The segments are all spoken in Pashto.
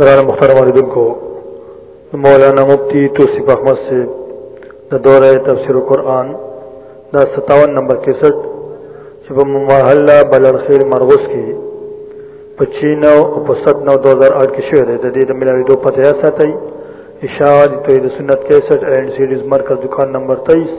ګران محترم اوریدونکو مولانا مفتی توصیف احمد سے د دوره تفسیر قرآن دا 57 نمبر 61 چې په محله بلرخیل مرغوس کې 25 او 27 نو 2008 کې شوې ده د دې د ملاوي دوه پته یا ساتي اشاعه توحید سنت 61 اینڈ سیریز مرکز دکان نمبر 23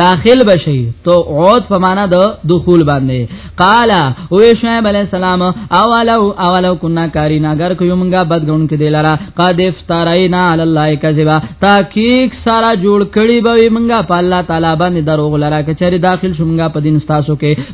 داخل بشي تو عود په معنا د دخول باندې قال او شعیب علی السلام اولو اولو کنا کارینا اگر کو یمغه بدګون کې دلارا قد افترینا علی الله کذبا تحقیق سارا جوړ کړي به یمغه په الله تعالی باندې دروغ لرا کچری داخل شومغه په دین تاسو کې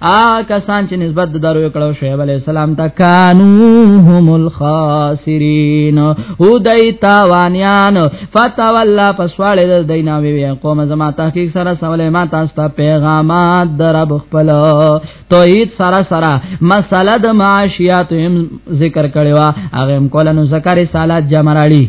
آ کسان چې نسبت د درو کړو شعیب علی السلام ته کانو هم الخاسرین او دای تاوانیان فتولا فسوال د دینا وی قوم زما تحقیق سره سوال ما تاسو ته پیغامات درب خپل توحید سره سره مسله د معاشیات هم ذکر کړي وا هغه هم کولنو ذکر رسالات جمع راړي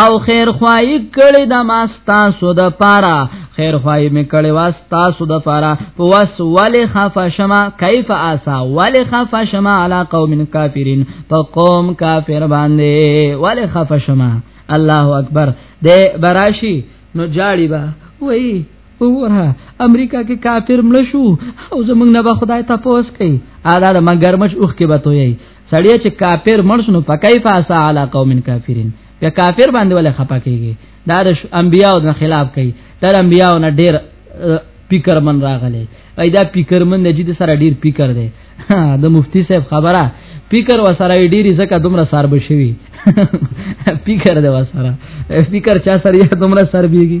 او خیر خوای کړي د ما تاسو د پاره خیر خوای می کړي واس تاسو د پاره پوس ول خف شما کیف اسا ول خف شما علی قوم کافرین په قوم کافر باندې ول خف شما الله اکبر د براشی نو جاړي با وای وګوره امریکا کې کافر مړ شو او زمونږ نه به خدای تاسو کوي اړه مګر مش اوخ کې بتوي سړی چې کافر مړ شنو فكيف اسا على قوم کافرين په کافر باندې ولې خپه کیږي دا د انبیاو د خلاف کوي تر انبیاو نه ډیر فکر من راغلی ایدا فکر من نه جدي سره ډیر فکر دی د مفتی صاحب خبره فکر وسره ډیری زکه دومره سر بشوي فکر دی وسره فکر چا سره دومره سر بیږي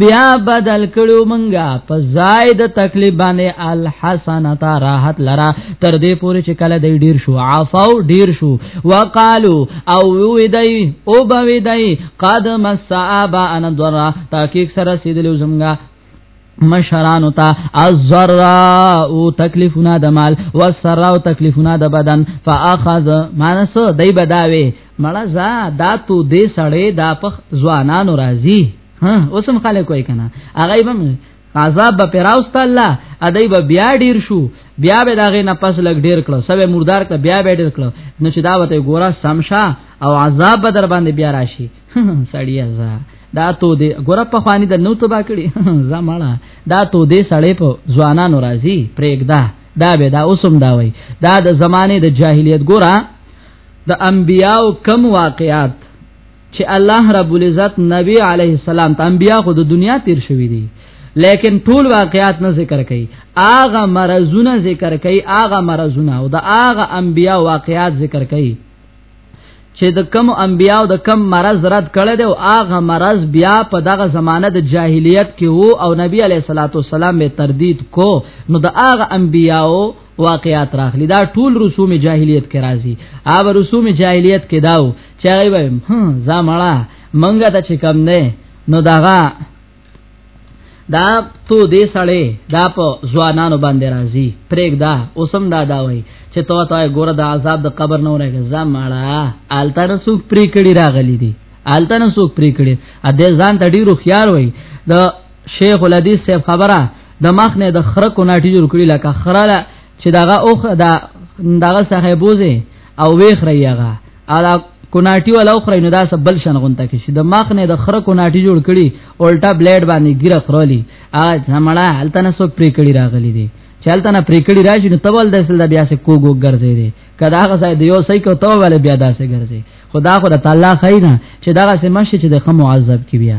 بیا بدل کړو منګه په زائد تکلیف باندې الحسنات راحت لرا تر دې پورې چې کله دې ډیر شو عفاو ډیر شو وقالو او وی دای او بوی دای قد مسابا ان درا تحقیق سره سیدلو زمګه مشرانو ته الزرا او تکلیفونه د مال والسرا او تکلیفونه د بدن فاخذ مانس دای بداوي مړه زا دا تو دې سړې دا پخ ځوانانو راځي ها اوسم خلک کوي کنه هغه بم عذاب به پراوست الله ادای به بیا ډیر شو بیا به داغه نه پس لګ ډیر کړو سبه مردار کړه بیا به ډیر کړو نو چې دا وته ګورا سمشا او عذاب به در باندې بیا راشي سړی ازا دا تو دې ګورا په خواني د نو تبا کړي زماړه دا تو دې سړې په ځوانانو راځي پرېګدا دا به دا اوسم دا وای دا د زمانه د جاهلیت ګورا د انبیاو کم واقعات چې الله رب العزت نبی علیه السلام ته انبیا خو د دنیا تیر شوی دی لیکن ټول واقعات نه ذکر کړي اغه مرزونه ذکر کړي اغه مرزونه او د اغه انبیا واقعات ذکر کړي چې د کم انبیا او د کم مرز رد کړي دی او اغه مرز بیا په دغه زمانه د جاهلیت کې وو او نبی علیه الصلاۃ والسلام به تردید کو نو د اغه انبیاو واقعات راخلی دا ټول رسوم جاهلیت کې راځي اوب رسوم جاهلیت کې داو چې هغه ویم هم زامړه منګه ته چې کم نه نو داغه دا تو دې سړې دا په ځوانانو باندې راځي پرېګ دا اوسم دا دا وای چې تو ته ګوره د عذاب د قبر نه ورګه زماړه آلتر سوق پرې کړي راغلي دي آلتر سوق پرې کړي ا دې ځان ته ډیرو خيار وای د شیخ الحدیث صاحب خبره د مخ نه د خره کو ناټی جوړ کړی لکه خره لا چې داغه اوخ دا داغه څخه بوزي او ویخ ریغه الا کوناټی ولا اخرى نو دا سبل شن غونته کې شي د مخ نه د خره کوناټی جوړ کړي الټا بلیډ باندې ګیره خرولي اج همړه هلته نه سو پرې کړي راغلي دي چلته نه پرې کړي راشي نو تبل دسل بیا سه کوګو ګرځي دي کدا هغه ځای دی یو صحیح کو تو ول بیا داسه ګرځي خدا خو د تعالی خیره چې دا سه مشه چې د خمو عذاب کې بیا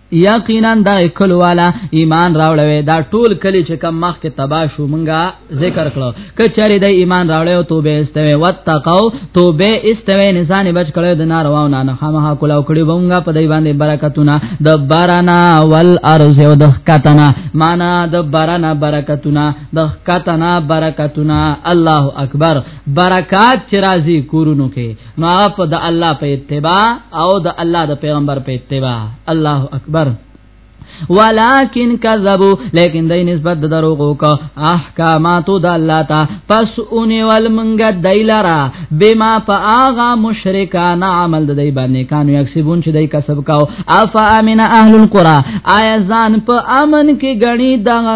یقینا دا کل والا ایمان راوړوي دا ټول کلی چې کم مخ کې تبا شو مونږه ذکر کړو کچره د ایمان راوړې او توبه استوي وتقو توبه استوي انسان بچ کړو د نارواو نه نه خامها کولاو کړي بونګه په دای باندې برکتونه د بارنا ول ارز او د کتنا معنا د بارنا برکتونه د کتنا برکتونه الله اکبر برکات چې راځي کورونو کې ما په د الله په اتباع او د الله د پیغمبر په اتباع الله اکبر ولکن کذبوا لیکن دای نسبت د دروغو کو احکاماتو د الله تا پس اونې ول منګه دایلرا بما فاغا مشرکان عمل د دای باندې کانو یکسبون چې دای کسب کاو افا امن اهل القرى آیا ځان په امن کې غني دغه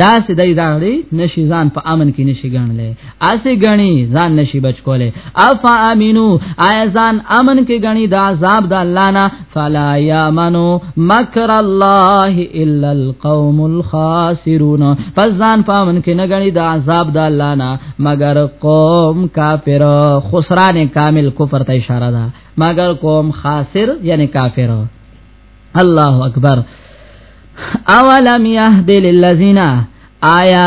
دا سیدای دا غړي نشي ځان په امن کې نشي ګڼلې اسه غني ځان نشي بچ کولې افا امینو آیا ځان امن کې غني دا عذاب د الله نه فلا یامنو مکر الله الا القوم الخاسرون پس ځان په امن کې نه غني دا عذاب د الله نه مگر قوم کافر خسران کامل کفر ته اشاره ده مگر قوم خاسر یعنی کافر الله اکبر اولم يهد للذین آیا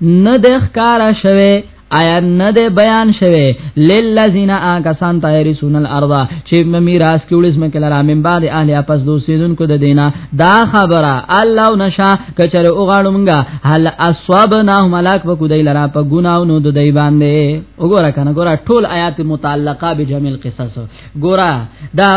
نه د ښکار شوه آیا نه د بیان شوه للذین آکسان تایرسون الارض چې میراث کیول اسمه کله را من بعد اهل اپس دو سیدونکو د دینا دا خبره الله نشا کچره او غړمږه هل اصابنا ملاک وکړو دی لرا په ګناو نو د دی باندې وګوره کنه ګوره ټول آیات متعلقه بجمل قصص ګوره دا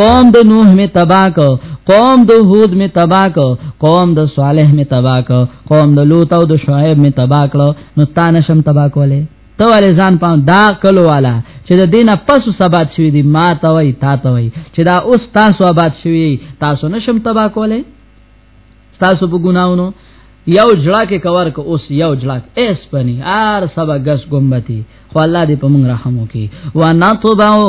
قوم د نوح می تبا کو قوم د هود می تبا کو قوم د صالح می تبا کو قوم د لوط او د شعیب می تبا کړو نو تان شم تبا کوله تو ول ځان پام دا کلو والا چې د دینه پس سبات شوی دی ما ته وای تا ته وای چې دا اوس تاسو آباد شوی تاسو نشم تبا کوله تاسو په ګناونو یو جړه کې کور کو اوس یو جړه ایس پنی ار سبا غس ګمبتی خو الله دې په موږ رحم وکي وانا توباو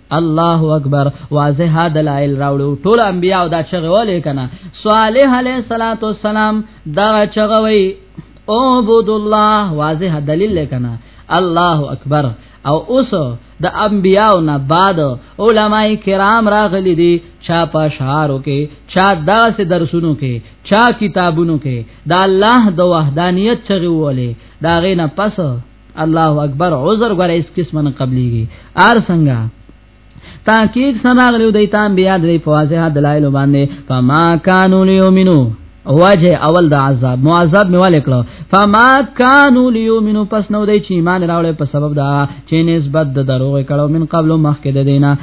الله اکبر واضح دلائل راوړو ټول انبیاء دا چغه ولې کنا صالح علیه الصلاۃ والسلام دا چغه وی او عبد الله واضح دلیل کنا الله اکبر او اوس د انبیاو نه بعد علما کرام راغلي دي چا په شعارو کې چا داس درسونو کې چا کتابونو کې دا الله د وحدانیت چغه ولې دا غینه پس الله اکبر عذر غره اس قسمه نه قبليږي ار څنګه تحقیق سناغلیو دیتان بیا دی فواضح دلائل باندې فما کانو لیومنو واجه اول د عذاب معذب می والے کړو فما کانو لیومنو پس نو دی چې ایمان راوړې په سبب دا چې نسبت د دروغ کړو من قبل مخکې د دینه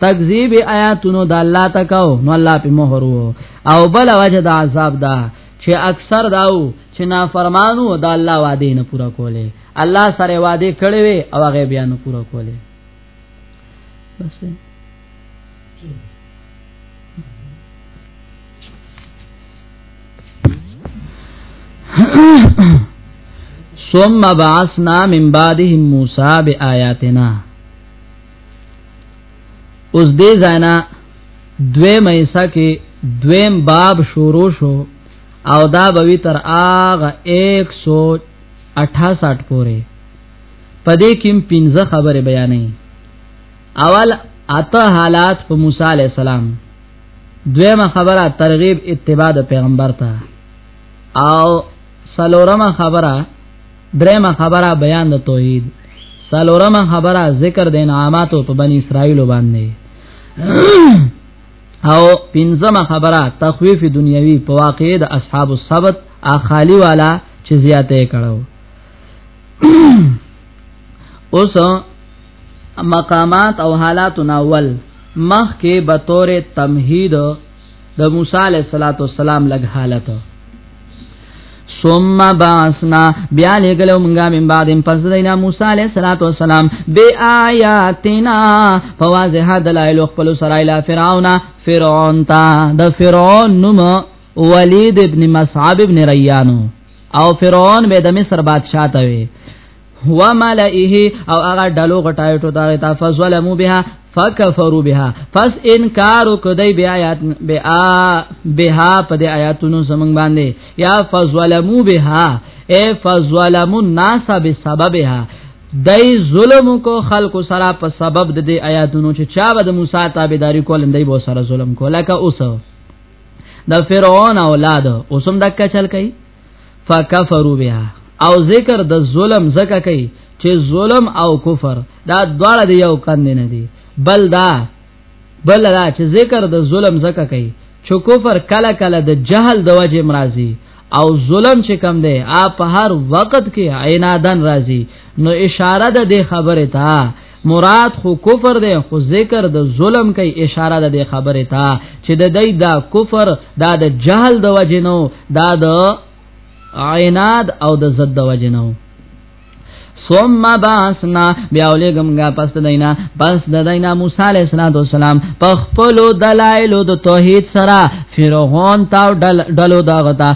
تکذیب آیاتونو د الله تکاو نو الله په مہر او بل وجه د عذاب دا چې اکثر داو چې نافرمانو د الله وعده نه پوره کوله الله سره وعده کړې وي او هغه بیا نه پوره کوله بس ثم بعثنا من بعدهم موسی بآياتنا اوس دې زینا دوی مېسا کې دویم باب شروع شو او دا بوي تر آغا 168 پورې پدې کې پنځه خبره بیانې اول اته حالات په موسی عليه السلام دویمه خبره ترغیب اتباع د پیغمبر ته او سلورمه خبره درېمه خبره بیان د توحید سلورمه خبره ذکر د انعاماتو په بنی اسرائیل باندې او پنځمه خبره تخویف دنیوي په واقع د اصحاب السبت اخالی والا چې زیاته کړو اوس مقامات او حالات ناول مخ کې به تور تمهید د موسی علیہ الصلوۃ والسلام لګ حالت ثم باسنا بیا لګلو مونږه من بعد پس دینا موسی علیہ الصلوۃ والسلام بیااتنا فواضح دلائل خپل سره اله فرعون فرعون تا د فرعون نوم ولید ابن مصعب ابن ریانو او فرعون به د مصر بادشاہ ته وي هو ملئه او هغه ډلو غټایو ټو دغه تا فظلمو بها فکفروا بها پس انکار وکړي بیا آیات بیا بها په دې آیاتونو زمنګ باندې یا فظلمو بها اے فظلموا الناس بسببها دای ظلم کو خلق سره په سبب د دې آیاتونو چې چا به د موسی تابعداري کول اندای بو سره ظلم کو لکه اوس د فرعون اولاد اوسم دکا چل کوي فکفروا بها او ذکر د ظلم زکه کوي چې ظلم او کفر دا دواړه دی یو کاند نه دي بل دا بل دا چې ذکر د ظلم زکه کوي چې کفر کله کله د جهل د وجه مرضی او ظلم چې کم دی اپ هر وخت کې عینادن راضی نو اشاره ده د خبره ته مراد خو کفر دی خو ذکر د ظلم کوي اشاره ده د خبره ته چې د دای دا کفر دا د جهل د وجنو دا د عیناد او د زد د وجنو ثم باسنا بیا ولګمګه پس د دینا پس د دینا موسی علی السلام په خپل دلایل د توحید سره فرعون تا ډلو دغه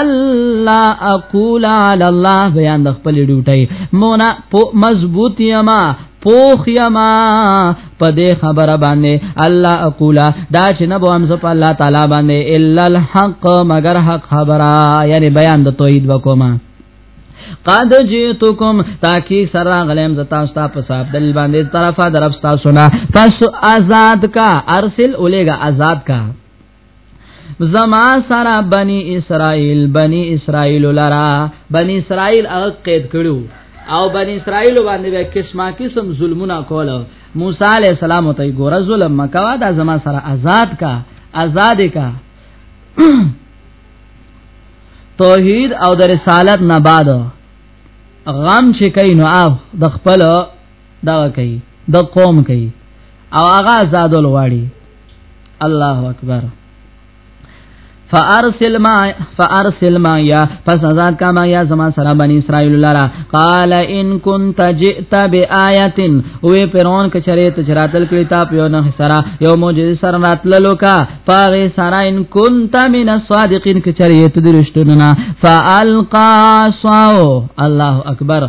الله اقول علی الله بیان د خپل ډیوټي مونا په مضبوط یما پوخ یما په دې خبره باندې الله اقولا دا چې نه بوم زه په الله تعالی باندې الا الحق مگر حق خبره یعنی بیان د توحید وکوما قد جئتکم تاکي سره غلم زتا ستا په صاحب دل باندې طرفه درف ستا سنا پس آزاد کا ارسل اولېګا آزاد کا زما سره بنی اسرائیل بنی اسرائیل لرا بنی اسرائیل هغه قید کړو او بنی اسرائیل باندې به قسمه قسم ظلمونه کول موسی علی السلام ته ګور ظلم مکوا دا زما سره آزاد کا آزاد کا توحید او د رسالت نه بعد غم چې کین او د خپل دا کوي د قوم کوي او هغه آزاد لواړي الله اکبر فارسل ما فارسل ما یا پس آزاد کا ما یا زما سره بنی اسرائیل لرا قال ان كنت جئت بآیه او پرون کچره ته چراتل کړي تا په نه سره یو معجزه سره راتللو کا پاره سره ان كنت من الصادقین کچره ته درشتونه فالقا صاو الله اکبر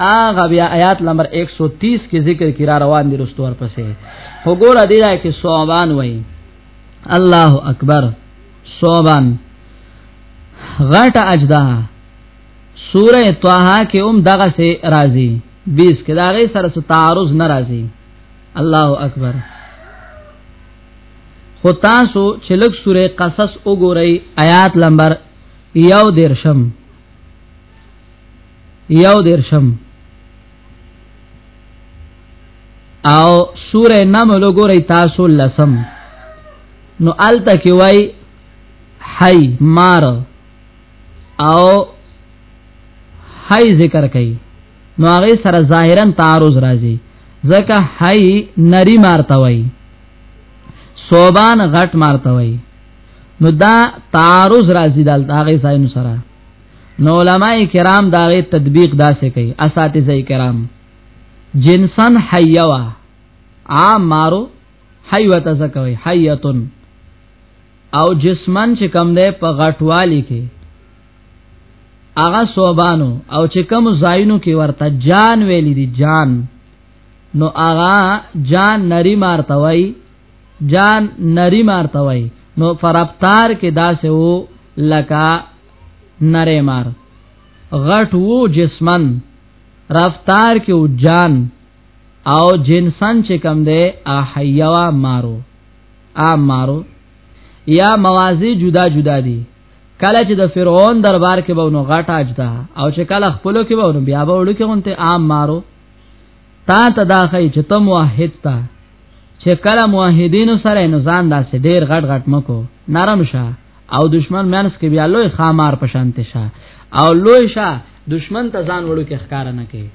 هغه بیا آیات نمبر 130 کې ذکر کی را روان دي رستور پسې وګوره دی دا کې صوبان وای الله اکبر صوبان غټه اجدا سوره طه کې هم دغه سه راځي 20 کې دا غي سره څه تعارض ناراضي الله اکبر خو تاسو چې لږ سوره قصص وګورئ آیات نمبر یو درشم یو درشم او سوره نمل وګورئ تاسو لسم نو الته کې وای حی مار او حی ذکر کوي نو هغه سره ظاهرا تعارض راځي ځکه حی نری مارته وای صوبان غټ مارته وای نو دا تعارض راځي دلته هغه ځای نو سره نو علما کرام دا غي تطبیق داسې کوي اساتذه کرام جنسن حیوا عام مارو حیوا تزکوي حیتن او جسمن چې کم ده په غټوالي کې اغا صوبانو او چې کم زاینو کې ورته جان ویل دي جان نو اغا جان نری مارته وای جان نری مارته وای نو فرابطار کې داسې وو لکه نره مار غټ وو جسمن رفتار کې او جان او جنسان چې کم ده احیوا مارو ا مارو یا موازی جدا جدا دي کله چې د فرعون دربار کې به نو غټ اجدا او چې کله خپلو کې به نو بیا به وړو کې غونته عام مارو تا ته دا خی چې تم واحد تا چې کله موحدین سره نو ځان داسې ډیر غټ غټ مکو نرم شه او دشمن مینس کې بیا لوی خامار پشانت شه او لوی شه دشمن ته ځان وړو کې ښکار نه کوي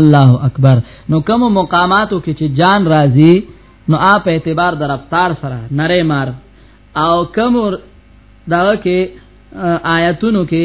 الله اکبر نو کوم مقاماتو کې چې جان راضي نو اپ اعتبار د رفتار سره نره مار او کوم دا کې آیاتونو کې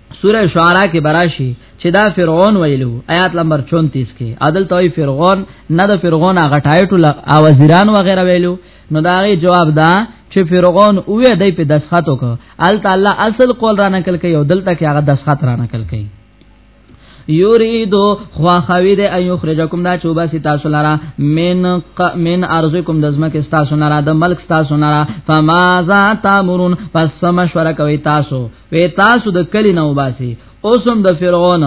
سوره شعراء کې براشي چې دا فرعون ویلو آیات نمبر 34 کې عدل توي فرعون نه د فرعون هغه ټایټو او وزیران وغیرہ ویلو نو دا غي جواب دا چې فرعون اوې دای په دسخط وک ال تعالی اصل قول را نقل کوي او دلته کې هغه دسخط را نقل کوي یریدو خواخوی د ایو خرجکم دا چوبا سی تاسو لرا من ق من ارزکم د زمکه تاسو لرا د ملک تاسو لرا فما ذا تامرون پس مشوره کوي تاسو وی تاسو د کلی نه وباسي اوسم د فرعون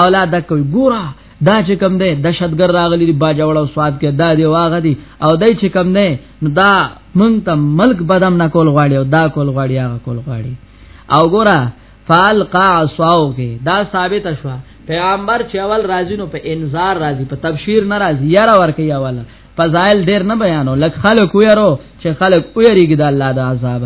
اولاد کوي ګورا دا چې کم دی دشتګر راغلی دی باجوړ او سواد کې دا دی واغ دی او دای چې کم دی نو دا مونږ ته ملک بدم نه کول غواړي او دا کول غواړي هغه کول غواړي او ګورا فالقا عصاو کې دا ثابت شوه پیغمبر چې اول راځي نو په انذار راځي په تبشیر ناراضي یاره ورکه یواله فضائل ډیر نه بیانو لک خلق ویرو چې خلق ویریږي د الله د عذاب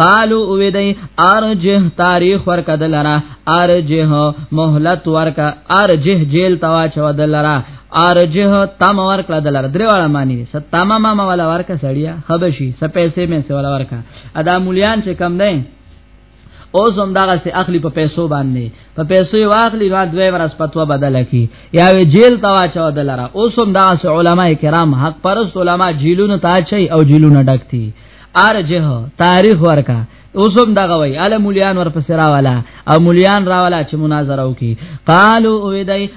قالو او دی ارجه تاریخ ورک دلرا ارجه مهلت ورک ارجه جیل توا چو دلرا ارجه تم ورک دلرا درواله معنی س تمام ما ولا ورک سړیا خبشي س پیسې مې سواله ورکا ادا مولیان چې کم دی او زم دغه سي اخلي په پیسو باندې په پیسو یې واخلي نو دوی ورس پتو بدل کی یا وی جیل تا واچو دلرا او سم دغه سي علما کرام حق پرست علما جیلونو تا چي او جیلونو ډکتی ارجه تاریخ ورکا اوسم دغه وای ال مولیان ورپسې راواله او مولیان راواله چې مناظره وکي قالو او دای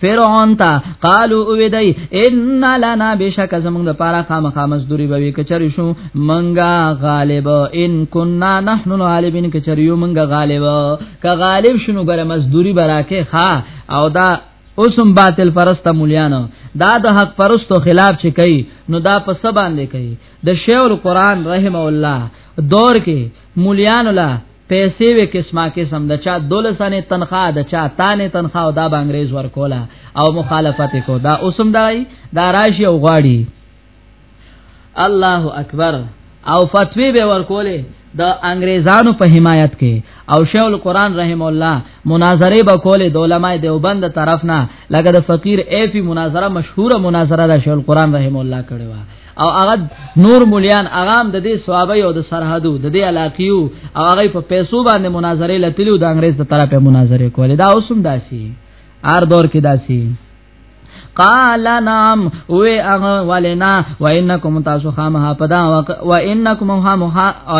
فرعون ته قالو او دی ان لنا بشک زمونږ د پاره خامخا مزدوری به کچری شو منګه غالب ان كنا نحن الغالبین کچری یو منګه غالب ک غالب شنو بر مزدوری براکه ها او دا اوسم باطل پرست مولیانو دا د حق پرستو خلاف چې کوي نو دا په سبا باندې کوي د شیخ القرآن رحم الله دور کې مولیانو لا پیسې وې قسمه قسم د چا دولسانه تنخواه د چا تانه تنخواه او دا به انګريز ورکولا او مخالفت کو دا اوسم دای دا راشي او غاړي الله اکبر او فتوی به ورکولې د انګريزانو په حمایت کې او شیخ القران رحم الله مناظره به کولې د علماء دیوبند طرف نه لکه د فقیر ایفی مناظره مشهوره مناظره د شیخ القران رحم الله کړې و او هغه نور مليان اغام د دې صحابه او د سرحدو د دې علاقيو او هغه په پیسو باندې مناظره لتلو د انګريز د طرفه مناظره کولې دا اوسم داسي ار دور کې داسي قال نعم و اغه ولنا و انکم تاسو خامها پدا و انکم هم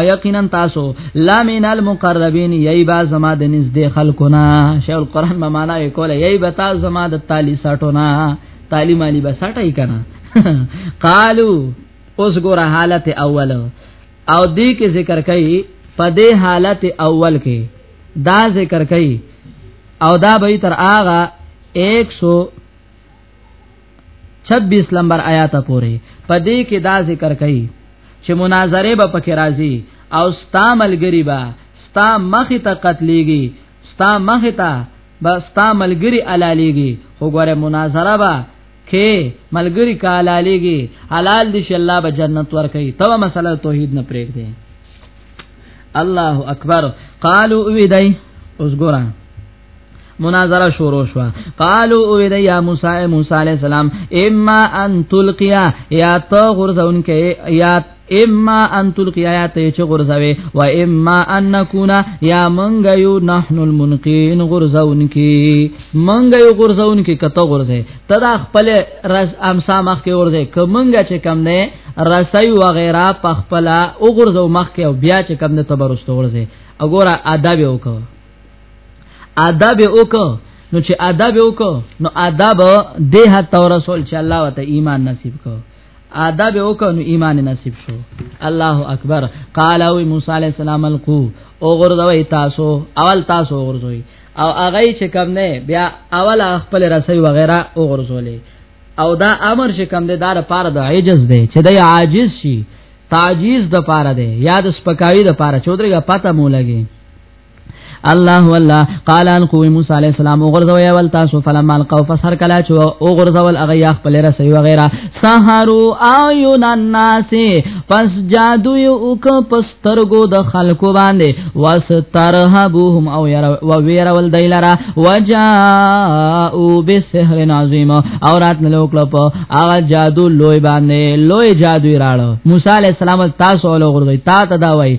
یقینا تاسو لا من المقربین ییبا زما د نزدې خلقنا شیخ القران ما معنا وکول ییبا تاسو زما د تالی سټونا تالی مالی بساټای کنه قالو اوس ګور حالت اول او دې کې ذکر کړي په دې حالت اول کې دا ذکر کړي او دا به تر آغا 126 نمبر آیات پورې په دې کې دا ذکر کړي چې مناظره به پکې راځي او ستا ملګری به ستا مخ ته قتلېږي ستا مخ ته بس ستا ملګری علالیږي خو ګوره مناظره با کې ملګری کا علالیږي حلال دي شي الله به جنت ورکړي تو مسله توحید نه پرېګ دی الله اکبر قالو وی دی اوس ګوره مناظره شروع شو قالو او دی یا موسی موسی علی السلام اما ان تلقیا یا تو غرزون کې یا اما ان تلقی آیات چې غرزوي و اما ان نکونا یا منګ یو نحن المنقین غرزون کی منګ یو غرزون کی کته غرزه تدا خپل رس امسا مخ کې غرزه ک منګ چې کم نه رسای و غیره په خپل او غرزو مخ کې او بیا چې کم نه تبرست غرزه وګوره ادب وکړه ادب وکړه نو چې ادب وکړه نو ادب دې هه تور رسول چې الله وت ایمان نصیب کړه آداب وکونو ایمان نصیب شو الله اکبر قال او موسی علی السلام القو او غردوی تاسو اول تاسو غردوی او هغه چې کم نه بیا اول خپل رسي وغیرہ او غرزولې او دا امر چې کم نه دار پاره د عجز دی چې د عاجز شي تعجیز د پاره دی یاد سپکاوی د پاره چودري غا پته مو لګي الله والله قال ان قوم موسی علیہ السلام وغرزوا یا ول تاسو فلما القوا فسر کلا چو او غرزول اغه یا خپل رسي وغیرہ سحرو اعین الناس پس جادو یو ک پسترګو د خلکو باندې واسترهبهم او ير و وير ول دیلرا وجاءو بسحر عظیم او رات نلو کلو په اغه جادو لوی باندې لوی جادو راړو موسی علیہ السلام تاسو له غرزوي تا تداوي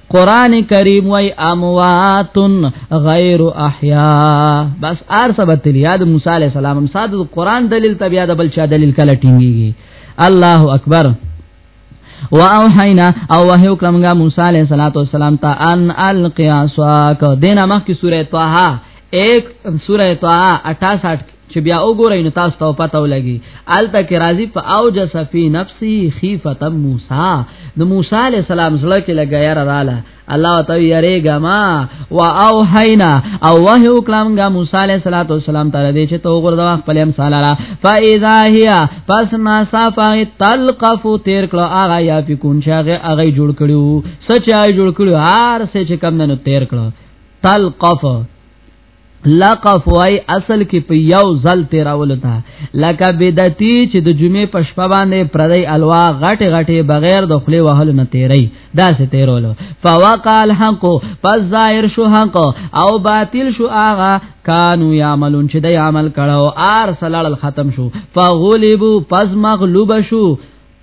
قران کریم وای امواتن غیر احیا بس ار ثبت یاد موسی علی السلام هم صادق قران دلیل تبیا د بل چا دلیل کله ټینګیږي الله اکبر واوحینا او وحی وکړمګه موسی علیہ الصلوۃ والسلام ته ان القیاسا کو دینه مخ کی سوره طه 1 سوره طه 68 چې بیا وګورئ نو تاسو ته پته ولګي الته کې راضي په اوج صفي نفسي خيفه موسی نو موسی عليه السلام زړه کې لګیا رااله الله تعالی یریګه ما وا او حینا او وه وکړمګه موسی عليه السلام ته دې چې تو ګور دا خپل هم سالارا فاذا هي پس نا صفه تلقف تیر کړه هغه یا فکون شغه هغه جوړ کړو سچای جوړ کړو هر څه چې کم نه تیر کړه تلقف لقف وای اصل کې په یو ځل تیراول تا لکه بدعتي چې د جمعې په شپه باندې پردی الوا غټه غټه بغیر د خلی وهل نه تیری دا سه تیرول فوقع الحق پس ظاهر شو حق او باطل شو آغا کانو یعملون چې د عمل کړه او ار سلال ختم شو فغلبو پس مغلوب شو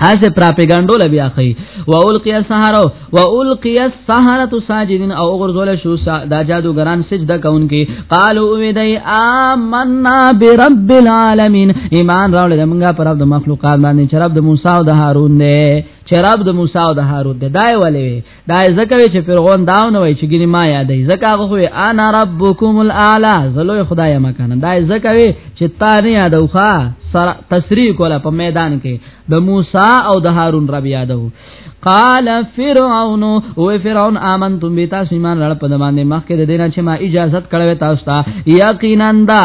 هغه پراپګانډو لبیا خي او القیا سحر او القیا سحرۃ ساجدین او غرزول شو دا جادوګران سجده کوونکي قالو وی دای آمنا برب العالمین ایمان راول موږ پر د مخلوقات باندې چې رب د موسی او د هارون نه چې رب د موسی او د هارون دی دای ولې دا ځکه وی چې فرعون دا نه وای چې ګنې ما یادې ځکه هغه خو انا ربکم الاعلى زلوې خدای ما کنه دا ځکه وی چې تا نه یادو ښا تسریع کوله په میدان کې د موسی او د هارون رب یادو قال فرعون او فرعون امنتم بتا سیمان لړ په دمانه مخکې د دینه چې ما اجازه کړو تاسو ته یقینا دا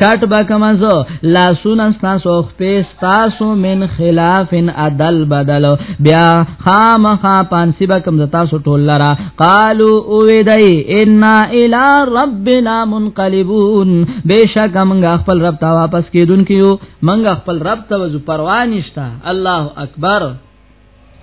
کټ با کمازو لاسونه تاسو خپې تاسو من خلافن عدل بدل بیا خامخا پانسی با کم تاسو ټول لرا قالو او ویدای ان الی ربنا منقلبون بشک موږ خپل رب ته واپس کیدون کیو موږ خپل رب ته وځو پروا نشتا الله اکبر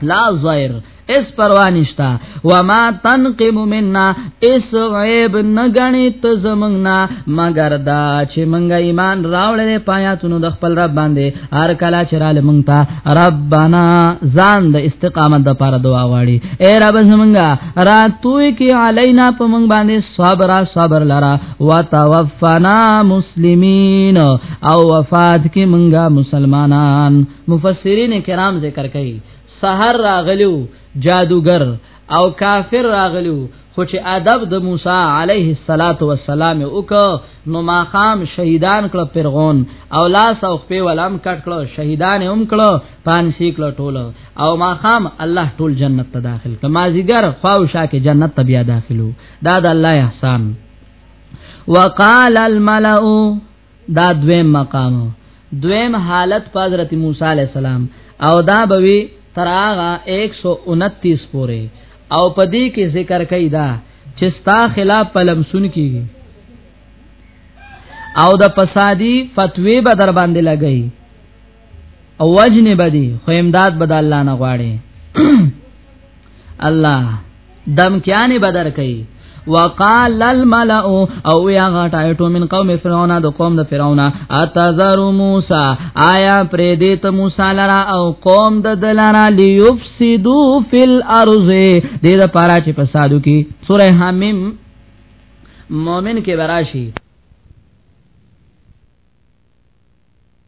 لا ظاهر اس پروانشتا وما تنقم منا اس غیب نگنی ته زمنګنا مگر دا چې منګه ایمان راوړل پایاتونو د خپل رب باندې هر کلا چې را لمنتا ربانا ځان د استقامت د پاره دعا واړي اے رب زمنګا راتوي کې علینا په منګ باندې صبر صبر لرا وتوفنا مسلمین او وفات کې منګه مسلمانان مفسرین کرام ذکر کوي سحر راغلو جادوګر او کافر راغلو خو چې ادب د موسی علیه الصلاۃ والسلام وک نو ماقام شهیدان کړه پرغون او لاس او خپې ولم کټ کړه شهیدان هم کړه پانسی کړه ټول او ماقام الله ټول جنت ته داخل کړه مازیګر خواو شاکه جنت ته بیا داخلو دا د الله احسان وقال الملأ دا دویم مقام دویم حالت په حضرت موسی علی السلام او دا بوي تر هغه 129 پورې او په دې کې ذکر کوي دا چې ستا خلاف پلم سن کیږي او د فسادی فتوی به در باندې لګی او وجنه بدی خو امداد بد الله نه غواړي الله دم کیانه بدر کوي وقال الملأ او یا غټایټو من قوم فرعون د قوم د فرعون اتذر موسی آیا پر دې ته موسی لرا او قوم د دلارا لیفسدو فی الارض دې د پارا چې فسادو کی سوره حمیم مؤمن کې براشي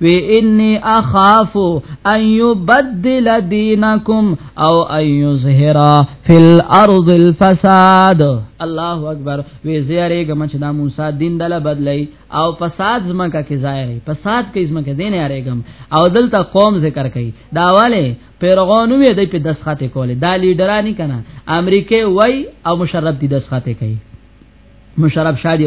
وی انی اخاف ان یبدل دینکم او ان یظهر فی الارض الفساد الله اکبر وی زیاره گم چې دا موسی دین دله بدلی او فساد زمکه کې ظاهر فساد کې زمکه دین یاره گم او دلته قوم ذکر کوي دا والے پیرغونو وی د په دسخته کوله دا لیډرانی کنه امریکای وای او مشرف دي دسخته کوي مشرف شادي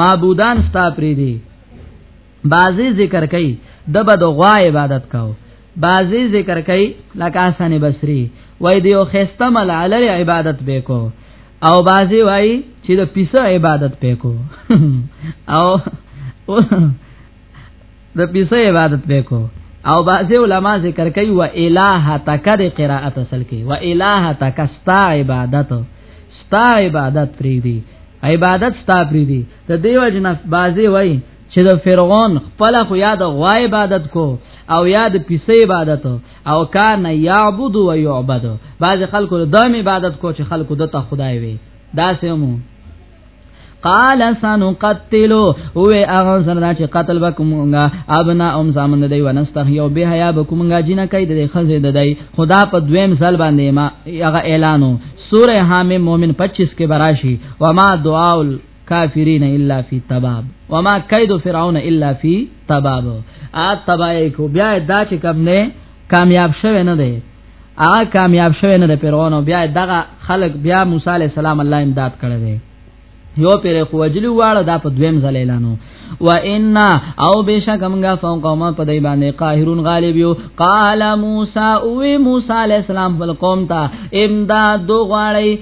معبودان ستا پری دی بازی ذکر کئ د بد غوا عبادت کاو بازی ذکر کئ لکه حسن بصری وای دیو خسته مل علی عبادت بیکو او بازی وای چې د پیسه عبادت بیکو او د پیسې عبادت به کو او بعض علما ذکر کوي و الہ تک د قرائت اصل کې و الہ تک ستا عبادت ستا عبادت پری دی عبادت ستا پری دی ته دیو جن بعض وای چې د فرعون خپل خو یاد غوا عبادت کو او یاد پیسې عبادت او کان یعبد و یعبد بعض خلکو د عبادت کو چې خلکو دته خدای وي دا سمو قال سنقتلو هو اغه سره چې قتل وکومغه ابنا ام زامن دی ونستحیو به حیا بکومغه جنہ کای د خزه د دی خدا په دویم ځل باندې ما هغه اعلانو سوره حامیم مومن 25 کې براشي وما دعاء کافرین الا فی تباب وما کید فرعون الا فی تباب ا تبای کو بیا دا چې کم نه کامیاب شوه نه دی هغه کامیاب شوه نه د فرعون بیا دغه خلق بیا موسی علی السلام الله امداد کړی دی یو پیر خوجلو واړه دا په دویم ځل اعلانو و ان او بشکمغه فون قومه په دای باندې قاهرون غالب یو قال موسی او موسی علی السلام بل قوم ته امداد دو غواړی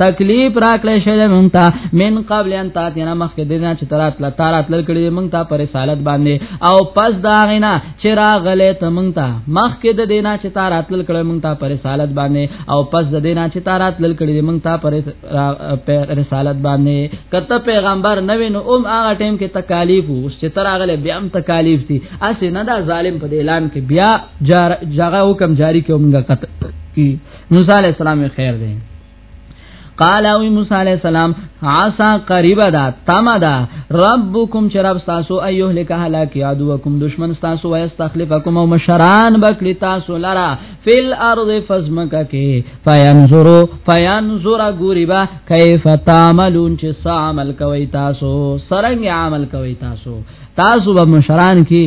تکلیف راکړې شوی مونږ ته من قبل ان تاتینا مخکې د نه چې ترات لا تارات لر کړې مونږ ته پر رسالت باندې او پس دا غینا چې راغلې ته مونږ ته مخکې د دینا چې تارات لر کړې مونږ ته پر رسالت باندې او پس د دینا چې تارات لر کړې مونږ ته پر رسالت باندې کته پیغمبر نوې نو اوم هغه ټیم کې تکالیف وو چې تر هغه بیا هم تکالیف دي اسې نه دا ظالم په اعلان کې بیا جار جګه حکم جاری کومګه کته موسی علی السلام خیر دی قال او موسی علیہ السلام عسى قریب دا تم دا ربکم چې رب تاسو ایه لک هلاک عدوکم دشمن تاسو و استخلفکم او مشران بکلی تاسو لرا فل ارض فزمک کی فینظرو فینظر غریبا کیف تعملون چې عمل کوي تاسو سرنګ عمل کوي تاسو تاسو به مشران کی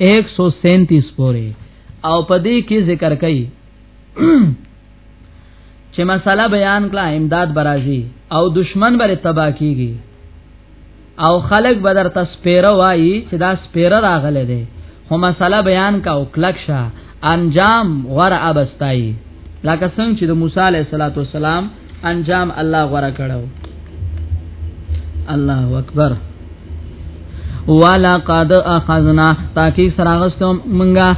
137 پورې او پدې کې ذکر کړي چې مسله بیان کړه امداد برازي او دشمن بر تبا کیږي او خلق بدر تسپیره وایي چې دا سپیره راغله ده خو مسله بیان کا او کلک شه انجام غره ابستای لکه څنګه چې د موسی علیه الصلاۃ والسلام انجام الله غره کړو الله اکبر ولقد اخذنا تاکي سراغستم منګه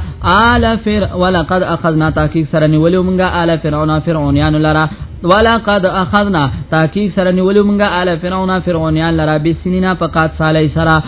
آل فر ولقد اخذنا تاکي سره نیولو منګه آل فرعون فرعونان لرا ولقد اخذنا تاکي سره نیولو منګه آل فرعون فرعونان لرا بسنینا فقط صالح سرا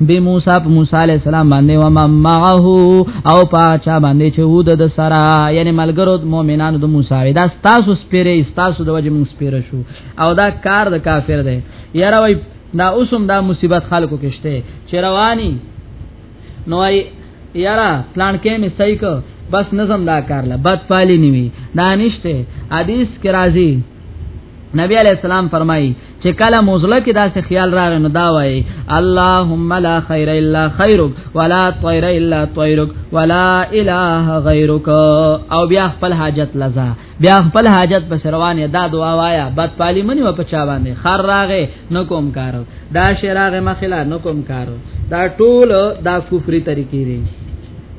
به موسی په موسی علی السلام باندې و ما معه او پاچا باندې چې ود د سرا یعنی ملګرو مؤمنانو د موسی دا تاسو سپیره تاسو د وجه مون سپیره شو او دا کار د کافر دی یاره وای دا اوسم دا مصیبت خلکو کېشته چې رواني نو یاره پلان کې مې صحیح کو بس نظم دا کار لا بد پالي نیوي دانشته حدیث کې راځي نبی علیہ السلام فرمایي چې کله موزله کې داسې خیال راغی نو دا وایي اللهم لا خیر الا خیرک ولا طیر الا طیرک ولا اله غیرک او بیا خپل حاجت لزا بیا خپل حاجت په سروان دا دعا وایا بد پالی منی و پچا باندې خر راغې نو کوم کارو دا شراغه مخلا نو کوم کارو دا ټول دا کفری طریقې دي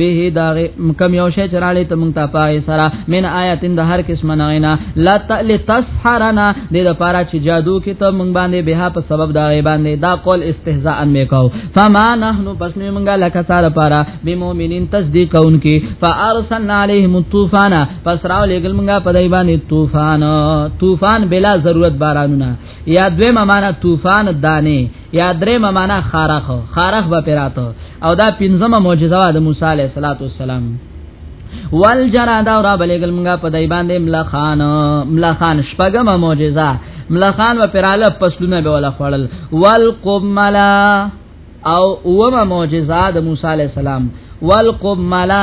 به داغه کم یو شی چراله ته مونږ ته پای سره من آیاتین د هر قسم نه نه لا تل تسحرنا د لپاره چې جادو کې ته مونږ باندې به په سبب دا باندې دا قول استهزاء ان وکاو فما نحنو پس نو مونږ لکه سره لپاره به مؤمنین تصدیق کوونکې فارسلنا علیهم الطوفان پس راو لګل مونږه په دای باندې طوفان طوفان بلا ضرورت بارانونه یا دویمه معنا طوفان دانه یا درې معنا خارخ خارخ به پراته او دا پنځمه معجزه وا د موسی علیه السلام وال جرا دا را بلګل مونږه په دای باندې ملخان ملخان شپګم معجزه ملخان و پراله پسلونه به ولا خړل وال قملا او اومه معجزه د موسی علی السلام وال قملا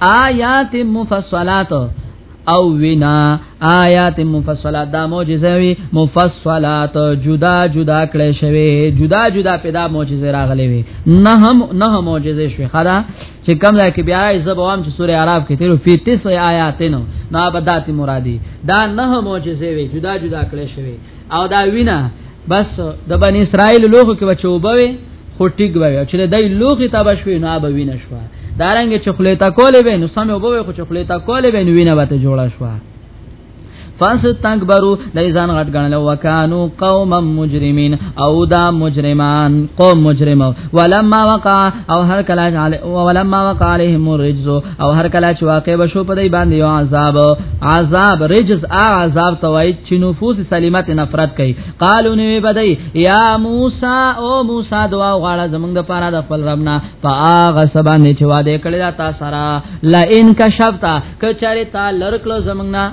آیات مفصلات او وینا آیات مفصلات دا معجزه وی مفصلات جدا جدا کړي شوی جدا جدا پیدا معجزه راغلي وی نه هم نه معجزه شوی خدا چې کوم ځای کې بیا یې زبوام چې سوره عرب کې تیرو فی تس آیاتینو نو بدات مرادی دا نه معجزه وی جدا جدا کړي شوی او دا وینا بس د بنی اسرائیل لوخو کې بچو بوي خو ټیګ وي چې د دای لوخي تابع شوی نه به وینه شو دارنګ چې خلیتا کولې به نو سم وبوي خو چې خلیتا کولې به نو وینه به جوړه شو فاس تکبرو دای ځان غټ غنل وکانو قوم مجرمین او دا مجرمان قوم مجرم ولما وقع او هر کله ولما وقع عليهم الرجز او هر کله چې واقع بشو په دای باندې یو عذاب عذاب رجز ا عذاب توای چې نفوس سلیمت نفرت کوي قالو نو بدای یا موسی او موسی دعا غواړه زمونږ د پاره د خپل ربنا په هغه سبا نه چې واده کړی دا تاسو را لئن کشفتا کچاره تا لرکلو زمونږ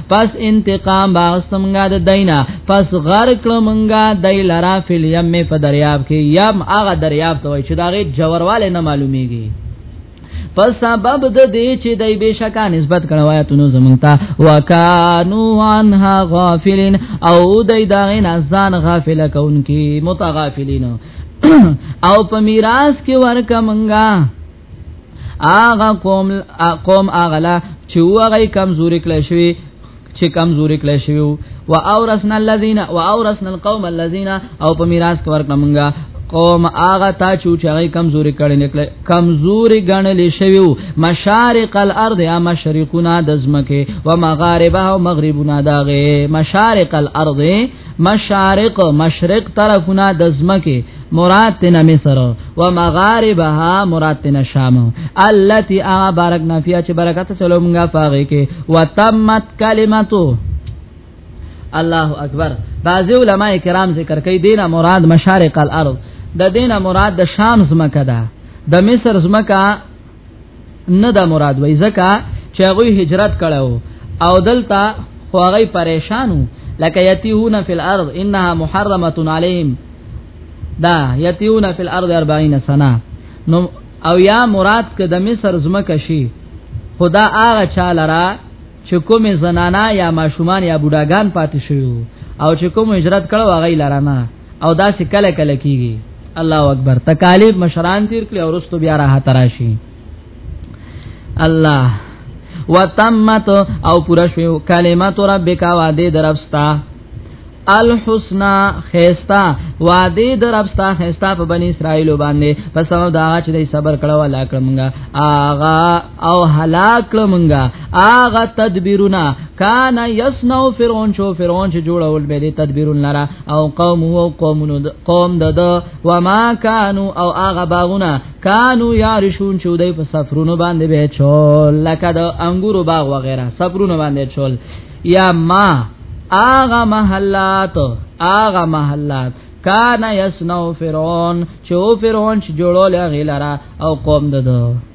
پس انتقام باغستمګه د دینا پس غر کړمګه دای لرا فل یم په دریاب کې یم هغه دریاب ته وای چې داغه جوړواله نه معلومیږي پس سبب د دې چې دای بشکا نسبت کړه آیاتونو زمونتا وکانو عنها غافلین او دای دا نه ځان غافل کونکي متغافلین او په میراث کې ورکه منګه آغا قوم قوم اغلا چې وغه کمزوري کله شوی چې کمزوري کله شوی او اورثنا الذين او اورثنا القوم الذين او په میراث کې ورکړه مونږه قوم آغا تا چو چغی کمزوری کړي نکړي کمزوری غنل شویو مشارق الارض یا مشرقنا دزمکه و مغاربها و مغربنا داغه مشارق الارض مشارق مشرق طرفنا د زمکه مراد تینا مصر و مغاربها مراد تینا شام التي اغا بارکنا فيها چې برکت چلو مونږه فاغه کې وتمت کلمتو الله اکبر بعض علماء کرام ذکر کوي دینه مراد مشارق الارض د دینه مراد د شام زمکه ده د مصر زمکه نه دا مراد وای ځکه چې هغه هجرت کړو او دلته خو هغه پریشانو لکه یتیون فی الارض انها محرمه علیهم دا یتیون فی الارض 40 سنه نو او یا مراد ک د مصر زمکه شي خدا هغه چاله را چې کوم زنانا یا ماشومان یا بوډاګان پاتې شوی او چې کوم هجرت کړو هغه لرانه او دا چې کله کله کیږي الله اکبر تکالیف مشران تیر کړي او رستو بیا راحت راشي الله وتمت او پورا شو کلمات ربک وعده درفستا الحسنا خيستا وعده دربستا خيستا په بني اسرائيل باندې په سبب دا چې دوی صبر کړو الله کړمږه آغا او هلاک کړه مونږه اغه تدبیرونه کان یسنو فرعون شو فرعون چې جوړول به دې تدبیرون لرا او قوم او قومونو قوم دد و ما کانو او اغه باغونه کانو یارشون چې دوی په سفرونو باندې به چول لکه د انګورو باغ وغیرہ سفرونو باندې چول یا ما اغه محلات اغه محلات کان یسنو فرعون چې فرعون چې جوړول غیلرا او قوم دد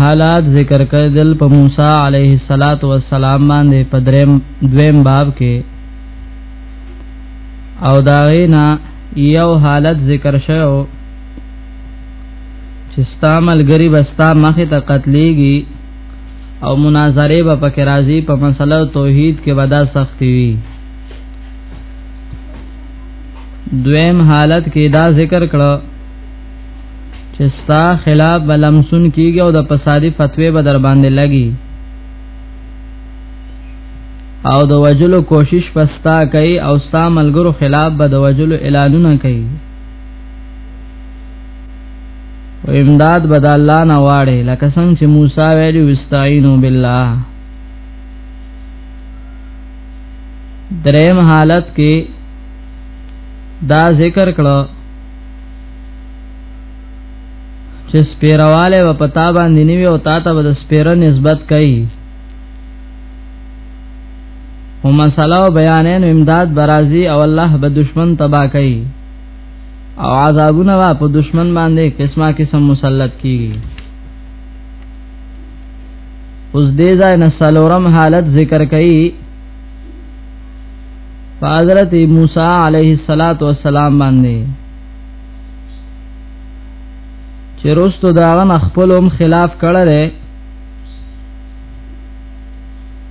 حالات ذکر کړ دل په موسی عليه الصلاة والسلام باندې پدریم دویم باب کې او داغینا یو حالت ذکر شوو چې استعمال غریب استا مخه ته قتلېږي او مناظره به پکې راځي په مسله توحید کې ودا سختی وي دویم حالت کې دا ذکر کړه چې ستا خلاف بلمسون کیږي او د فسادي فتوی به در باندې لګي او د وجلو کوشش پستا کوي او ستا ملګرو خلاف به د وجلو اعلانونه کوي و امداد بد الله نه واړي لکه څنګه چې موسی ویلی واستعینوا بالله دریم حالت کې دا ذکر کړه چې سپیرواله و پتا باندې نیوي او تا ته د سپیره نسبت کوي او مسله او بیانین امداد برازي او الله به دشمن تبا کوي او عذابونه وا په دشمن باندې قسمه قسم مسلط کیږي اوس دې ځای نه سلورم حالت ذکر کړي حضرت موسی علیه الصلاۃ والسلام باندې چې رستو داغه خپلوم خلاف کړل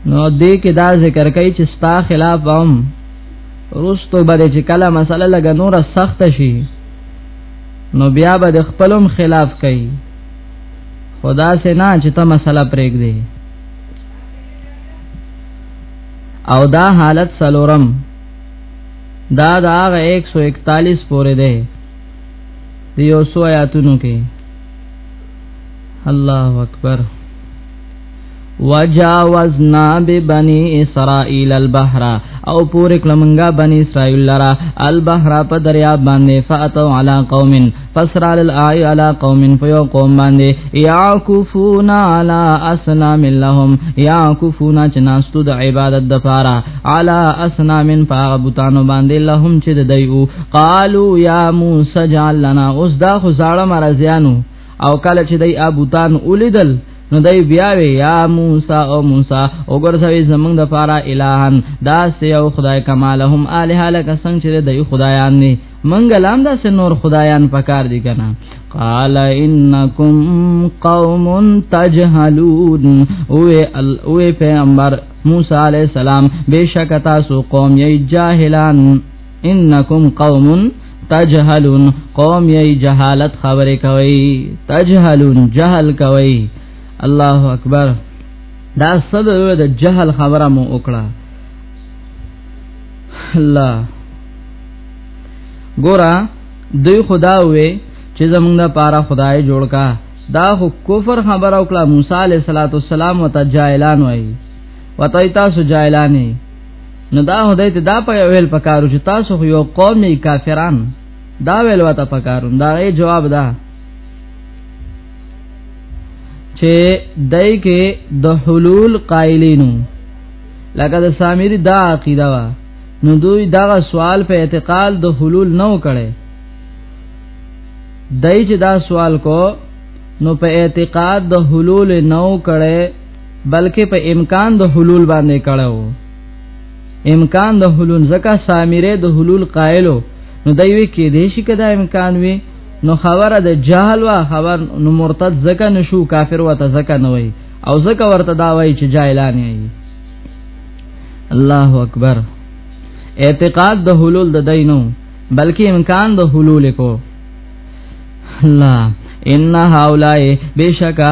نو دې کې دا ذکر کوي چې ستا خلاف هم رستو باندې چې کله مسله لګ نور سخت شي نو بیا به خپلوم خلاف کوي خدا سے نه چې ته مسله پرېګ دی او دا حالت سلورم دا دا هغه 141 پورې دی دیو سو آیاتونو کې الله اکبر وجاوزنا ببني اسرائيل البحر او پورې کلمنګا بني اسرائيل لرا البحر په دریا باندې فاتو علی قوم فسرال الاي علی قوم فيو قوم باندې يعكفون على اسلام لهم يعكفون چناستو د عبادت د فارا على اسلام فغبطانو باندې لهم چې د دیو قالو یا موسی جعل لنا اوس دا خو زړه مرزيانو او کله چې دای ابوتان اولیدل نو دای بیا وی یا موسی او موسی او ګرځوي زمنګ د پاره الہان دا سه او خدای کمالهم الہ لک سنگ چې د خدایان نه منګ لام دا سه نور خدایان پکار دي کنه قال انکم قوم تجهلون او او پیغمبر موسی علی السلام بشک تاسو قوم یی جاهلان انکم قوم تجهلون قوم یی جهالت خبره کوي تجهلون جهل کوي الله اکبر دا صد د جهل خبره مو وکړه الله ګورا دوی خدا وې چې زمونږ لپاره خدای جوړ کا دا خو کفر خبر او کلا موسی علیہ الصلوۃ والسلام وتجایلان وای وتایتا سجایلانی نو دا هدای ته دا په ویل پکارو چې تاسو خو یو قوم نه کافران دا ویل وته پکارو دا غي جواب ده چې دای کې د حلول قائلینو لکه د سامری دا عقیده وا نو دوی دا سوال په اعتقال د حلول نه وکړي دای چې دا سوال کو نو په اعتقاد د حلول نو کړي بلکې په امکان د حلول باندې کړو امکان د حلول زکه سامره د حلول قائلو نو دوی کې دې شي کدا امکان وي نو خبره د جهل وا خبر نو مرتد زکه نشو کافر وته زکه نه وي او زکه ورته دا وایي چې جاهلان یې الله اکبر اعتقاد د حلول د دینو بلکې امکان د حلول کو الله ان هؤلاء بشکا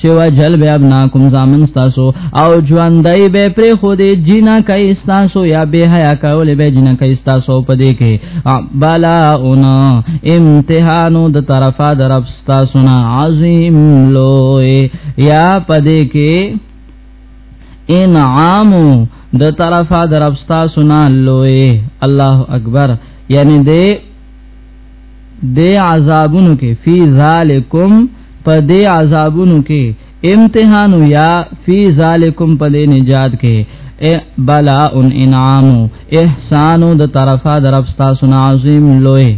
چې وجل به ابناکم زامن تاسو او ژوندۍ به پر خو دې جنا کوي تاسو یا به حیا کول به جنا کوي تاسو په دې کې بالا اون امتحانو د طرفا درف تاسو نه عظیم لوی یا په دې کې انعام د طرفا درف تاسو نه لوی الله اکبر یعنی دې دې عذابونو کې فی ذالکم په دې عذابونو کې امتحان یا فی ذالکم په دې نجات کې بلا ان انعام احسان د طرفه درپستا سنا عظیم لوی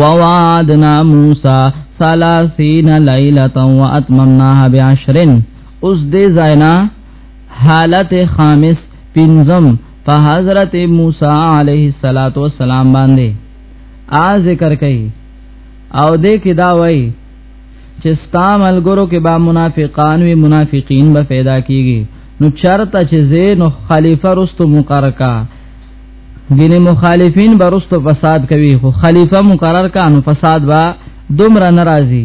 ووعدنا موسی 30 ليله واتممناها بعشر اوس دې زینا حالت خامس پنځم په حضرت موسی علیه الصلاۃ والسلام باندې ا ذکر کوي او دې کې دا وایي چې ستا ملګرو کې با منافقان وی منافقین به پیدا کیږي نو چرته چې زین خلیفہ رستو مقرر کا ګینه مخالفین برستو فساد کوي خو خلیفہ مقرر کا نو فساد با دومره ناراضي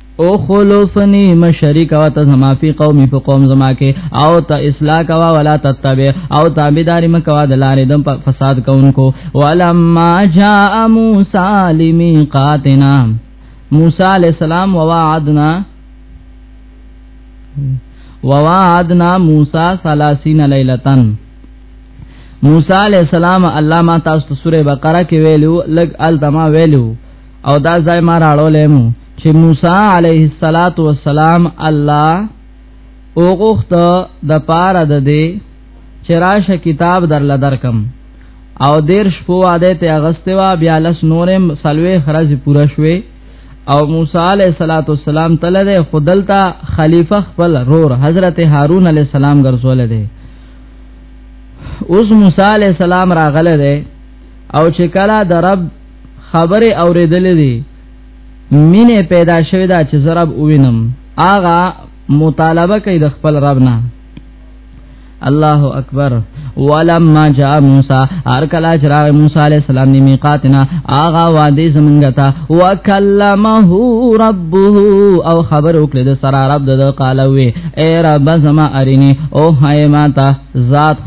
او خلوفنی مشری کوا ته زما فی قومی په قوم زما کې او ته اصلاح کوا ولا تتبع او تابعداري م کوا د لارې دم په فساد کوونکو ولما جاء موسی لمیقاتنا موسی علی السلام ووعدنا ووعدنا موسی 30 ليله موسی علی السلام الله ما تاسو سوره بقره کې ویلو لګ التما ویلو او دا ځای ما راړولې مو چې موسی علیه الصلاۃ والسلام الله او غوخت د پاره د دې چې راشه کتاب در لدرکم او دیر شپو عادت ته اغسته وا بیا لس نورم سلوي خرج پورا شوي او موسی علیه الصلاۃ والسلام تله ده خدلتا خلیفہ خپل رور حضرت هارون علیه السلام ګرځول ده اوس موسی علیه السلام راغله ده او چې کله د رب خبره اوریدلې دي مینه پیدا شوه دا چې زرب وینم آغا مطالبه کوي د خپل رب نه الله اکبر ولما جاء موسی هر کلا چراغ موسی علیہ السلام نی میقاتنا آغا وادی زمنګ تا وکلمه ربه او خبر وکړه د سره رب د قالوي اے رب زما ارینی او هاي ماتا ذات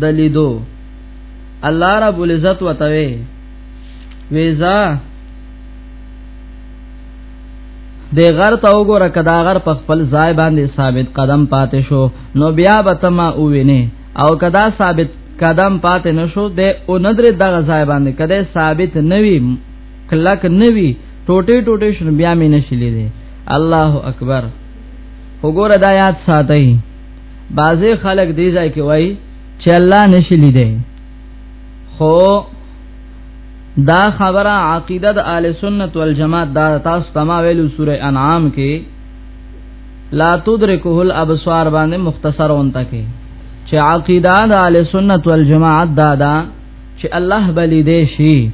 د لیدو الله رب العزت وتوي ویزا د غر ته وګوره کدا غر په خپل ځای باندې ثابت قدم پاتې شو نو بیا به تما اووینه او کدا ثابت قدم پاتې نشو د او ندر دغه ځای باندې کده ثابت نوي کلک نوي ټوټه ټوټه شن بیا مې نشلې دي الله اکبر وګوره دا یاد ساتي بعضی خلک دی ځای کې وای چې الله نشي لیدای خو دا خبره عقیده د اهل سنت والجماعت دا تاسو تما ویلو سوره انعام کې لا تدرکه الابصار باندې مختصر اونته کې چې عقیده د اهل سنت والجماعت دا دا چې الله بلی دې شي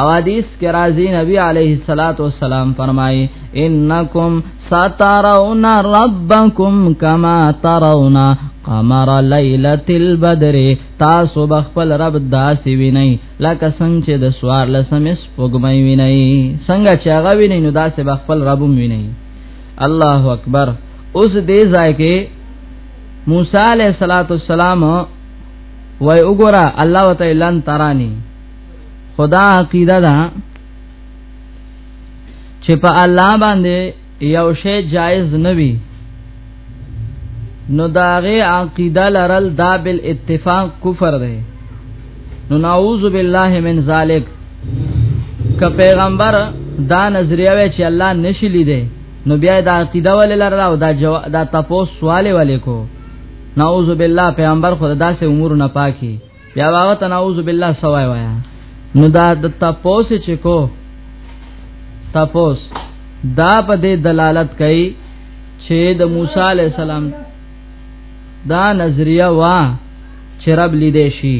اوادیس کې راځي نبی عليه الصلاه والسلام فرمایي انکم سترون ربکم کما ترون قمر ليله البدر تاسو بخپل رب داسې ویني لکه څنګه چې د سوار لسمس پګمې ویني څنګه چې هغه ویني نو داسې بخپل رب ویني الله اکبر اوس دې ځای کې موسی عليه السلام وای وګوره الله وتعالى لن ترانی خدا عقیده ده چې په الله باندې یو شی جایز نه وي نو داغه عقیده لرل دا بل اتفاق کفر دی نو نعوذ بالله من ذالک ک پیغمبر دا نظریه وی چې الله نشي لیدي نو بیا دا عقیده ولې لرل او دا جو دا تاسو سوال ولې کو نعوذ بالله پیغمبر خدا داسې امور نه پاکي یا هغه تناوذ بالله سوای وایا نو دا د تپوس چې کو تپوس دا په دې دلالت کوي چې د موسی علی السلام دا نظریه وا چې رب لیدې شي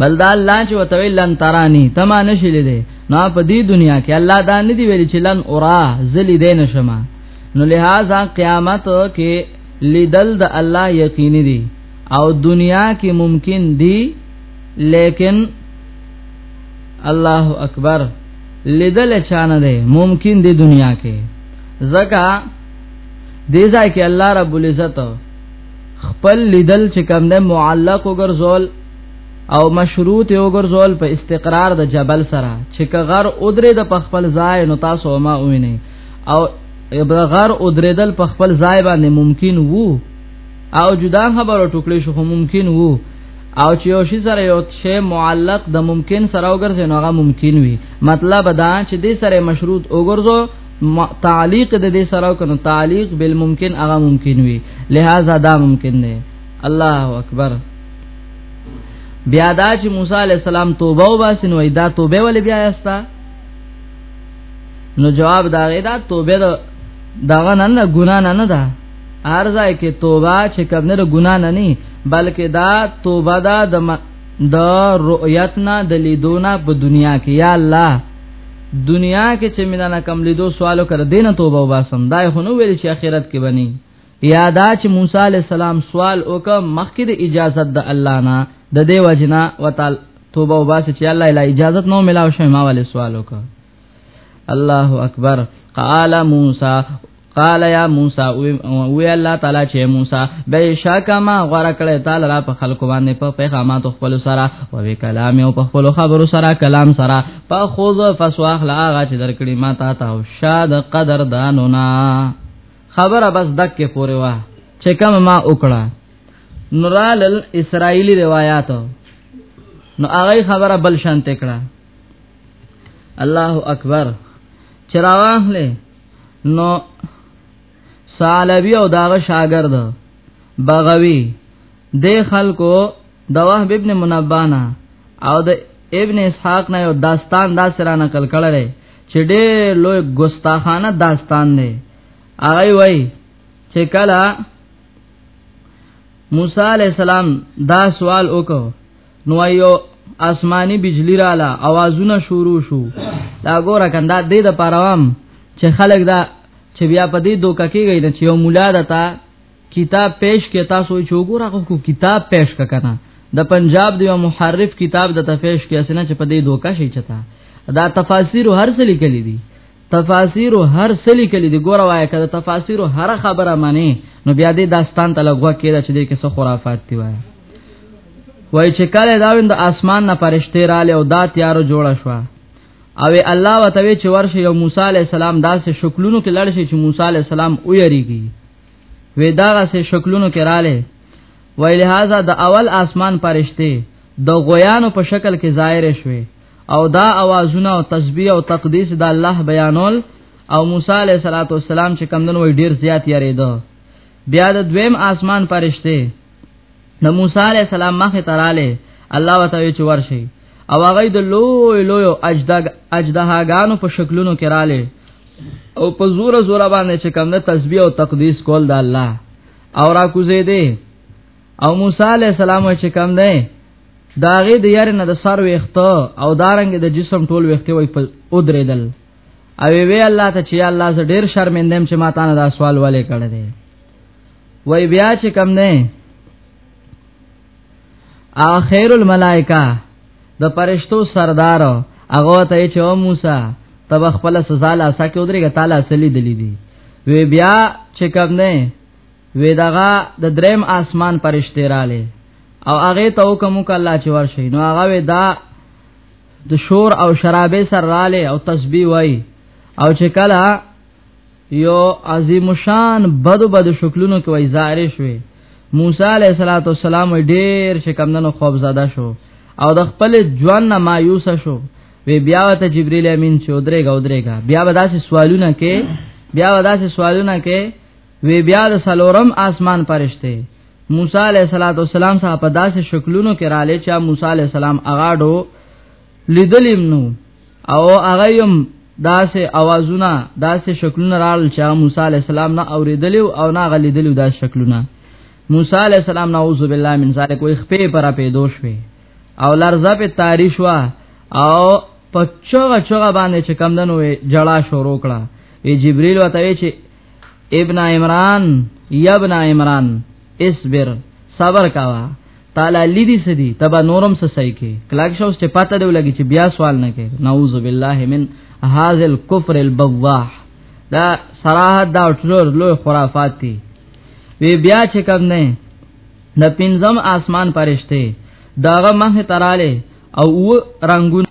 بل دا الله چې وتوی لن ترانی تما نشي لیدې نو په دې دنیا کې الله دا نه دی ویلي چې لن اورا زلی دې نشما نو لہذا قیامت کې لیدل د الله یقیني دی او دنیا کې ممکن دی لیکن الله اکبر لیدل چانه دی ممکن دی دنیا کې زکا دې ځای کې الله رب العزت خپل لیدل چې کم ده معلق وګرځول او مشروط یو ګرځول په استقرار د جبل سره چې کغر ادره د پخپل ځای نو تاسو ما ویني او غر ادریدل په خپل ځای باندې ممکن وو او جدا خبرو ټوکلې شو خو ممکن وو او چې یو شی سره یو شی معلق د ممکن سره وګرځي نو هغه ممکن وي مطلب دا چې دې سره مشروط وګرځو تعلیق د دې سره کنو تعلیق بالممکن هغه ممکن وي لہذا دا ممکن دی الله اکبر بیا دا چې موسی علی السلام توبه وباسین وای دا توبه ولې بیا یستا نو جواب دا غیدا توبه دا دغه نه نه ګنا نه نه ده ارزای کې توبه چې کبنه د ګنا نه نه بلکې دا توبه دا د د رؤیتنا د لیدونا په دنیا کې یا الله دنیا کې چې مینا نه کم لیدو سوالو کړ دینه توبه وباسم دا خو نو ویل چې اخرت کې بني یادا چې موسی علی السلام سوال وکم مخکې د اجازه د الله نه د دیو جنا وتعال توبه وباسه چې الله الا اجازه نو ملاو شوی ما ولې سوال وکم الله اکبر قال موسی قال یا موسی وی الله تعالی چې موسی بشک ما غره کړه تعالی را په خلق باندې په پیغامات خپل سره او وی کلام او په خپل خبرو سره کلام سره په خوذ فسواخ لا هغه چې درکړي ما تا ته شاد قدر دانونا خبره بس دک کې پوره وا چې کوم ما وکړه نورال اسرائیلی روایت نو هغه خبره بل شان تکړه الله اکبر چراواه له نو سالبی او داغه شاګرد بغوی د خلکو د وهب ابن منبانا او د ابن اسحاق نه یو داستان دا سره نقل کړل چې ډېر لوی ګستاخانه داستان دی هغه وای چې کله موسی علی السلام دا سوال وکړ نو یو آسمانی بجلی رااله اوازونه شروع شو دا ګوره کنده دې د پاروام چې خلک دا چې بیا په دې دوکه کېږي نه چې یو مولا دتا کتاب پیش کې تاسو چې وګوره خو کتاب پیش ککنه د پنجاب دی محرف کتاب د تفیش کې اسنه چې په دې دوکه شي چتا دا تفاسیر هر څه لیکلي دي تفاسیر هر سلی کلی دی ګوره وای کړه تفاسیر هر خبره معنی نو بیا دې داستان ته لګوا کېده چې دې کې څه خرافات دی وای وای چې کله دا ویند اسمان نه پرشته رااله او دا تیارو جوړ شو او الله وتوی چې ورشه یو موسی علی السلام داسې شکلونو کې لړ شي چې موسی علی السلام او یریږي وې دا غسه شکلونو کې رااله وای لہذا د اول اسمان پرشته د غویانو په شکل کې ظاهر شوه او دا اوازونه او تسبیح او تقدیس د الله بیانول او موسی علیه الصلاۃ والسلام چې کمندونو وی ډیر زیات یریدو بیا د دویم آسمان پرشته د موسی علیه السلام مخه تراله الله وتعالى چې ورشي او هغه د لوی لوی اجدګ اجدهاګانو په شکلونو کې رااله او په زور زور باندې چې کوم د تسبیح او تقدیس کول د الله او را کوزې دي او موسی علی السلام چې کوم دی دا غي د یار نه د سر ویخته او دارنګ د جسم ټول ویخته وي په ودریدل او وی الله ته چې الله زه ډیر شرمندم چې ما تانه دا سوال ولې کړی دی وای بیا چې کم نه اخر الملائکه د پرشتو سردار هغه ته چې او موسی تب خپل سزا لا سکه ودرېګه تعالی سلی دلی دی وی بیا چې کم نه وی دغه د دریم اسمان پرشته رااله او هغه ته حکم وکړ الله چې ورشي نو هغه وی دا د شور او شرابې سره رااله او تسبیح وای او چې کله یو عظیم شان بدو بدو شکلونو کې وای ظاهر شوی موسی علیہ الصلوۃ والسلام ډیر چې کمندونو خوب زده شو او د خپل ژوند نه مایوس شو وی بیا ته جبرئیل امین چې ودرېګا ودرېګا بیا به داسې سوالونه کې بیا به داسې سوالونه کې وی بیا د سلورم اسمان پرشته موسی علیہ الصلوۃ والسلام صاحب په داسې شکلونو کې را لې چې موسی علیہ السلام اغاډو لیدلیم نو او هغه یم داسې اوازونه داسې شکلونه رال چې موسی علی السلام نه اوریدلی او نه غلیدلی داسې شکلونه موسی علی السلام نعوذ بالله من ذلک وي خپې پر پیدو شوي او لرزه په تاریخ وا او پچغه چغه باندې چې کم دنو جړه شروع کړه ای جبريل وته چې ابن عمران یا ابن عمران اصبر صبر کاوا تعالی لیدی سدی تبا نورم سسای کی کلاک شوس چې پاته دی لګی چې بیا سوال نه کوي نعوذ بالله من هاذ الكفر البواح دا صراحت دا ټول لوی خرافات دي وی بیا چې کوم نه د پنځم آسمان پرشته داغه مه تراله او رنگونه